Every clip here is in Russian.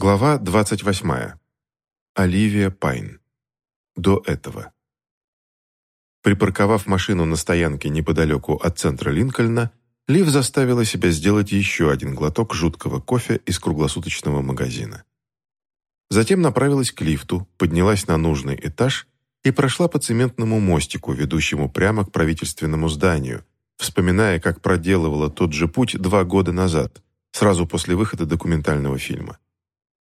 Глава 28. Оливия Пайн. До этого. Припарковав машину на стоянке неподалеку от центра Линкольна, Лив заставила себя сделать еще один глоток жуткого кофе из круглосуточного магазина. Затем направилась к лифту, поднялась на нужный этаж и прошла по цементному мостику, ведущему прямо к правительственному зданию, вспоминая, как проделывала тот же путь два года назад, сразу после выхода документального фильма.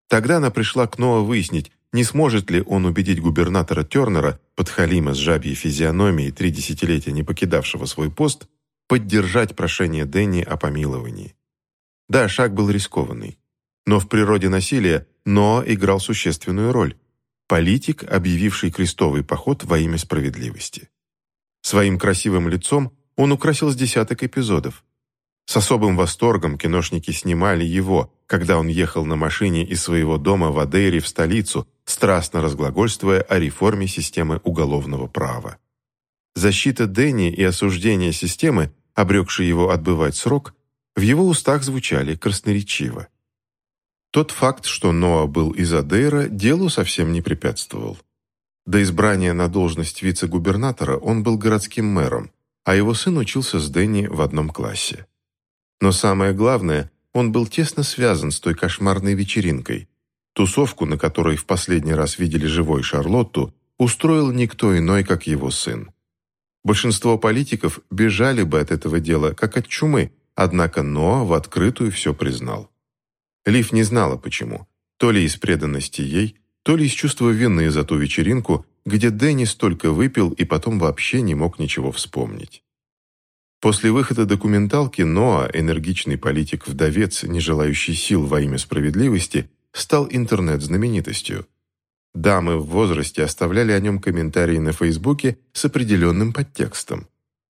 Тогда она пришла к Ноа выяснить, не сможет ли он убедить губернатора Тернера, подхалима с жабьей физиономией, три десятилетия не покидавшего свой пост, поддержать прошение Дэнни о помиловании. Да, шаг был рискованный. Но в природе насилия Ноа играл существенную роль. Политик, объявивший крестовый поход во имя справедливости. Своим красивым лицом он украсил с десяток эпизодов. С особым восторгом киношники снимали его, когда он ехал на машине из своего дома в Адейре в столицу, страстно разглагольствуя о реформе системы уголовного права. Защита Дэнни и осуждение системы, обрекшей его отбывать срок, в его устах звучали красноречиво. Тот факт, что Ноа был из Адейра, делу совсем не препятствовал. До избрания на должность вице-губернатора он был городским мэром, а его сын учился с Дэнни в одном классе. Но самое главное, он был тесно связан с той кошмарной вечеринкой. Тусовку, на которой в последний раз видели живой Шарлотту, устроил никто иной, как его сын. Большинство политиков бежали бы от этого дела, как от чумы, однако Ноа в открытую все признал. Лив не знала почему, то ли из преданности ей, то ли из чувства вины за ту вечеринку, где Дэнни столько выпил и потом вообще не мог ничего вспомнить. После выхода документалки Ноа, энергичный политик-вдовец, не желающий сил во имя справедливости, стал интернет-знаменитостью. Дамы в возрасте оставляли о нем комментарии на Фейсбуке с определенным подтекстом.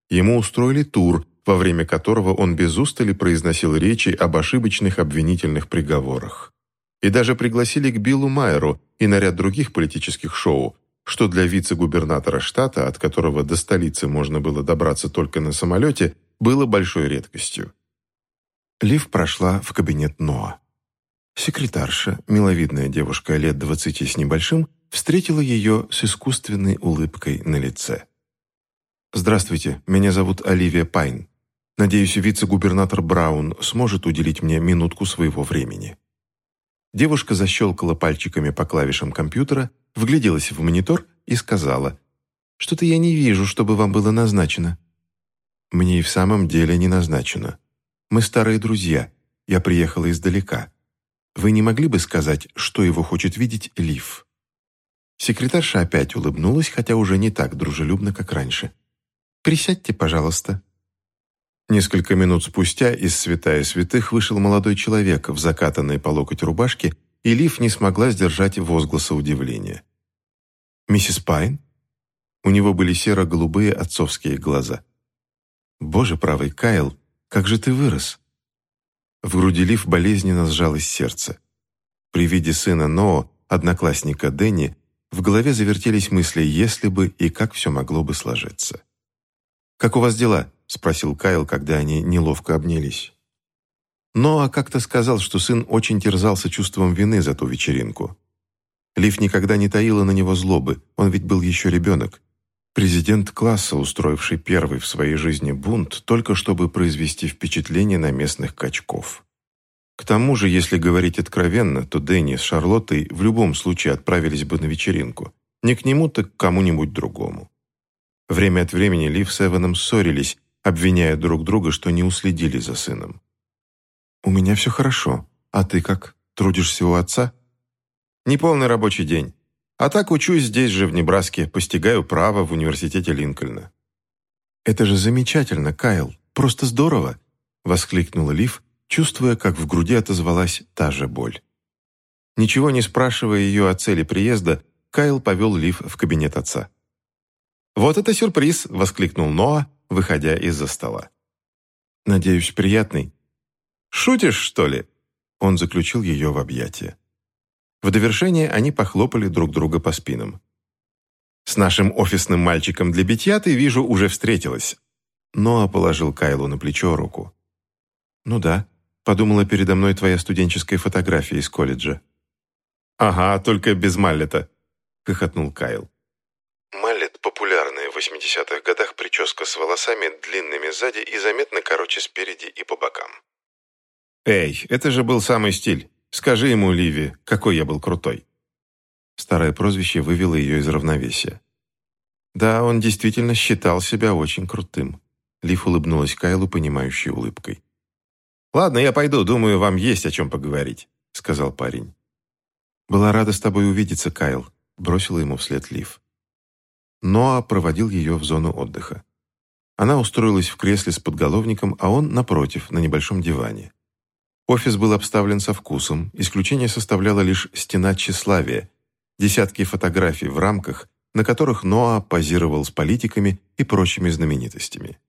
Ему устроили тур, во время которого он без устали произносил речи об ошибочных обвинительных приговорах. И даже пригласили к Биллу Майеру и на ряд других политических шоу, что для вице-губернатора штата, от которого до столицы можно было добраться только на самолете, было большой редкостью. Лив прошла в кабинет Ноа. Секретарша, миловидная девушка лет двадцати с небольшим, встретила ее с искусственной улыбкой на лице. «Здравствуйте, меня зовут Оливия Пайн. Надеюсь, вице-губернатор Браун сможет уделить мне минутку своего времени». Девушка защелкала пальчиками по клавишам компьютера, вгляделась в монитор и сказала, «Что-то я не вижу, чтобы вам было назначено». «Мне и в самом деле не назначено. Мы старые друзья. Я приехала издалека. Вы не могли бы сказать, что его хочет видеть Лив?» Секретарша опять улыбнулась, хотя уже не так дружелюбно, как раньше. «Присядьте, пожалуйста». Несколько минут спустя из святая святых вышел молодой человек в закатанной по локоть рубашке, и Лив не смогла сдержать возгласа удивления. «Миссис Пайн?» У него были серо-голубые отцовские глаза. «Боже правый, Кайл, как же ты вырос!» В груди Лив болезненно сжалось сердце. При виде сына Ноо, одноклассника Дэнни, в голове завертелись мысли «если бы» и как все могло бы сложиться. «Как у вас дела?» — спросил Кайл, когда они неловко обнялись. Ноа как-то сказал, что сын очень терзался чувством вины за ту вечеринку. Лив никогда не таила на него злобы, он ведь был еще ребенок. Президент класса, устроивший первый в своей жизни бунт, только чтобы произвести впечатление на местных качков. К тому же, если говорить откровенно, то Дэнни с Шарлоттой в любом случае отправились бы на вечеринку. Не к нему, так к кому-нибудь другому. Время от времени Лив с Эваном ссорились, обвиняя друг друга, что не уследили за сыном. «У меня все хорошо. А ты как? Трудишься у отца?» «Неполный рабочий день. А так учусь здесь же, в Небраске, постигаю право в университете Линкольна». «Это же замечательно, Кайл. Просто здорово!» — воскликнула Лив, чувствуя, как в груди отозвалась та же боль. Ничего не спрашивая ее о цели приезда, Кайл повел Лив в кабинет отца. «Вот это сюрприз!» — воскликнул Ноа, выходя из-за стола. «Надеюсь, приятный?» «Шутишь, что ли?» Он заключил ее в объятия. В довершение они похлопали друг друга по спинам. «С нашим офисным мальчиком для битья ты, вижу, уже встретилась». Ноа положил Кайлу на плечо руку. «Ну да, подумала передо мной твоя студенческая фотография из колледжа. «Ага, только без маллета», — хохотнул Кайл. В 80-х годах прическа с волосами длинными сзади и заметно короче спереди и по бокам. «Эй, это же был самый стиль. Скажи ему, Ливи, какой я был крутой». Старое прозвище вывело ее из равновесия. Да, он действительно считал себя очень крутым. Лив улыбнулась Кайлу, понимающей улыбкой. «Ладно, я пойду, думаю, вам есть о чем поговорить», — сказал парень. «Была рада с тобой увидеться, Кайл», — бросила ему вслед Лив. Ноа проводил ее в зону отдыха. Она устроилась в кресле с подголовником, а он, напротив, на небольшом диване. Офис был обставлен со вкусом, исключение составляла лишь стена тщеславия, десятки фотографий в рамках, на которых Ноа позировал с политиками и прочими знаменитостями.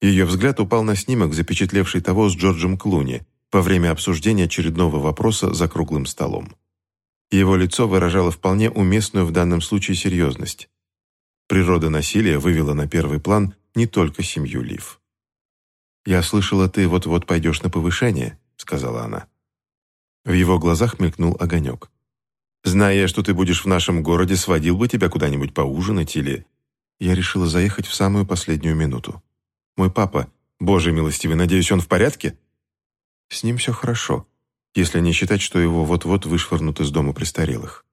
Ее взгляд упал на снимок, запечатлевший того с Джорджем Клуни во время обсуждения очередного вопроса за круглым столом. Его лицо выражало вполне уместную в данном случае серьезность. Природа насилия вывела на первый план не только семью Лив. «Я слышала, ты вот-вот пойдешь на повышение», — сказала она. В его глазах мелькнул огонек. «Зная, что ты будешь в нашем городе, сводил бы тебя куда-нибудь поужинать или...» Я решила заехать в самую последнюю минуту. Мой папа, боже милостивый, надеюсь, он в порядке?» «С ним все хорошо, если не считать, что его вот-вот вышвырнут из дома престарелых».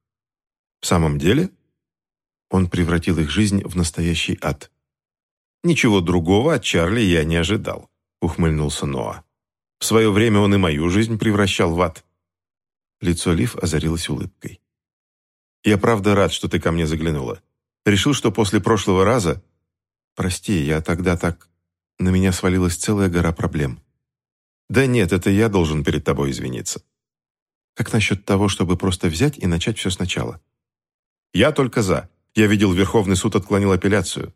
«В самом деле?» Он превратил их жизнь в настоящий ад. «Ничего другого от Чарли я не ожидал», — ухмыльнулся Ноа. «В свое время он и мою жизнь превращал в ад». Лицо Лив озарилось улыбкой. «Я правда рад, что ты ко мне заглянула. Решил, что после прошлого раза...» «Прости, я тогда так на меня свалилась целая гора проблем. Да нет, это я должен перед тобой извиниться. Как насчет того, чтобы просто взять и начать все сначала? Я только за. Я видел, Верховный суд отклонил апелляцию.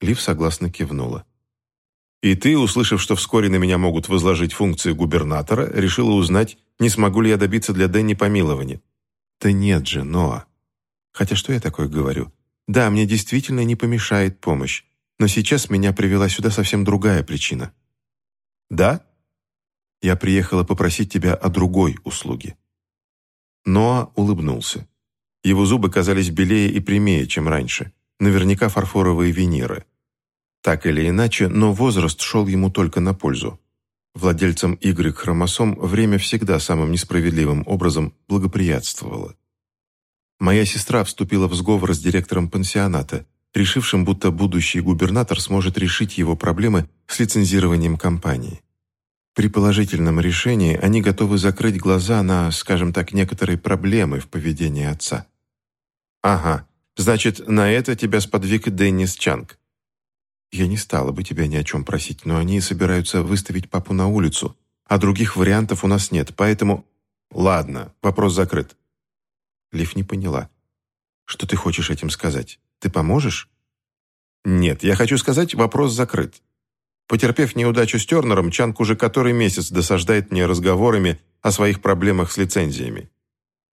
Лив согласно кивнула. И ты, услышав, что вскоре на меня могут возложить функции губернатора, решила узнать, не смогу ли я добиться для Дэнни помилования. Да нет же, Ноа. Хотя что я такое говорю? Да, мне действительно не помешает помощь. Но сейчас меня привела сюда совсем другая причина. Да? Я приехала попросить тебя о другой услуге. Ноа улыбнулся. Его зубы казались белее и прямее, чем раньше. Наверняка фарфоровые виниры. Так или иначе, но возраст шел ему только на пользу. Владельцам Y-хромосом время всегда самым несправедливым образом благоприятствовало. Моя сестра вступила в сговор с директором пансионата, решившим, будто будущий губернатор сможет решить его проблемы с лицензированием компании. При положительном решении они готовы закрыть глаза на, скажем так, некоторые проблемы в поведении отца. «Ага, значит, на это тебя сподвиг Деннис Чанг». «Я не стала бы тебя ни о чем просить, но они собираются выставить папу на улицу, а других вариантов у нас нет, поэтому...» «Ладно, вопрос закрыт». Лив не поняла. «Что ты хочешь этим сказать?» Ты поможешь?» «Нет, я хочу сказать, вопрос закрыт. Потерпев неудачу с Тернером, Чанг уже который месяц досаждает мне разговорами о своих проблемах с лицензиями.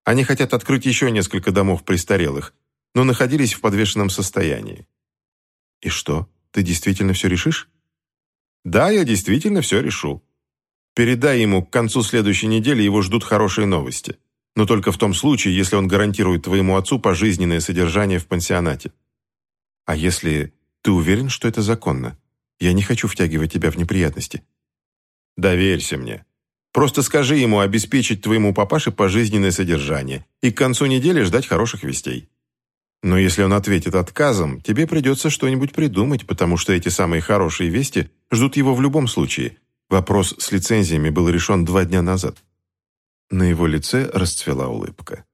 Они хотят открыть еще несколько домов престарелых, но находились в подвешенном состоянии». «И что, ты действительно все решишь?» «Да, я действительно все решу. Передай ему, к концу следующей недели его ждут хорошие новости но только в том случае, если он гарантирует твоему отцу пожизненное содержание в пансионате. А если ты уверен, что это законно? Я не хочу втягивать тебя в неприятности. Доверься мне. Просто скажи ему обеспечить твоему папаше пожизненное содержание и к концу недели ждать хороших вестей. Но если он ответит отказом, тебе придется что-нибудь придумать, потому что эти самые хорошие вести ждут его в любом случае. Вопрос с лицензиями был решен два дня назад. На его лице расцвела улыбка.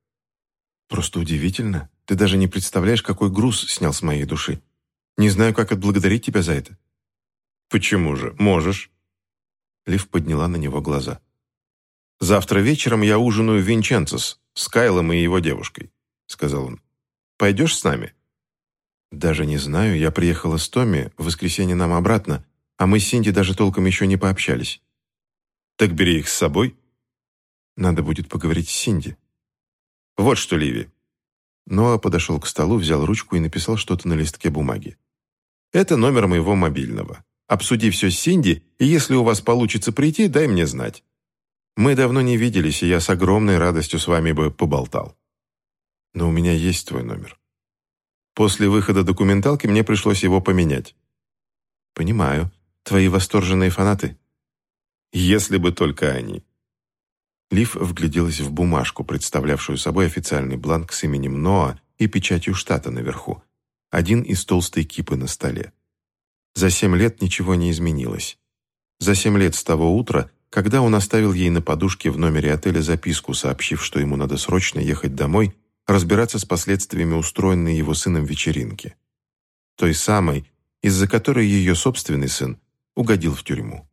«Просто удивительно. Ты даже не представляешь, какой груз снял с моей души. Не знаю, как отблагодарить тебя за это». «Почему же? Можешь». Лив подняла на него глаза. «Завтра вечером я ужинаю в Винченцес с Кайлом и его девушкой», — сказал он. «Пойдешь с нами?» «Даже не знаю. Я приехала с Томми, в воскресенье нам обратно, а мы с Синди даже толком еще не пообщались». «Так бери их с собой», надо будет поговорить с Синди. Вот что, Ливи. Ноа подошел к столу, взял ручку и написал что-то на листке бумаги. Это номер моего мобильного. Обсуди все с Синди, и если у вас получится прийти, дай мне знать. Мы давно не виделись, и я с огромной радостью с вами бы поболтал. Но у меня есть твой номер. После выхода документалки мне пришлось его поменять. Понимаю. Твои восторженные фанаты? Если бы только они. Лив вгляделась в бумажку, представлявшую собой официальный бланк с именем Ноа и печатью штата наверху. Один из толстой кипы на столе. За семь лет ничего не изменилось. За семь лет с того утра, когда он оставил ей на подушке в номере отеля записку, сообщив, что ему надо срочно ехать домой, разбираться с последствиями устроенной его сыном вечеринки. Той самой, из-за которой ее собственный сын угодил в тюрьму.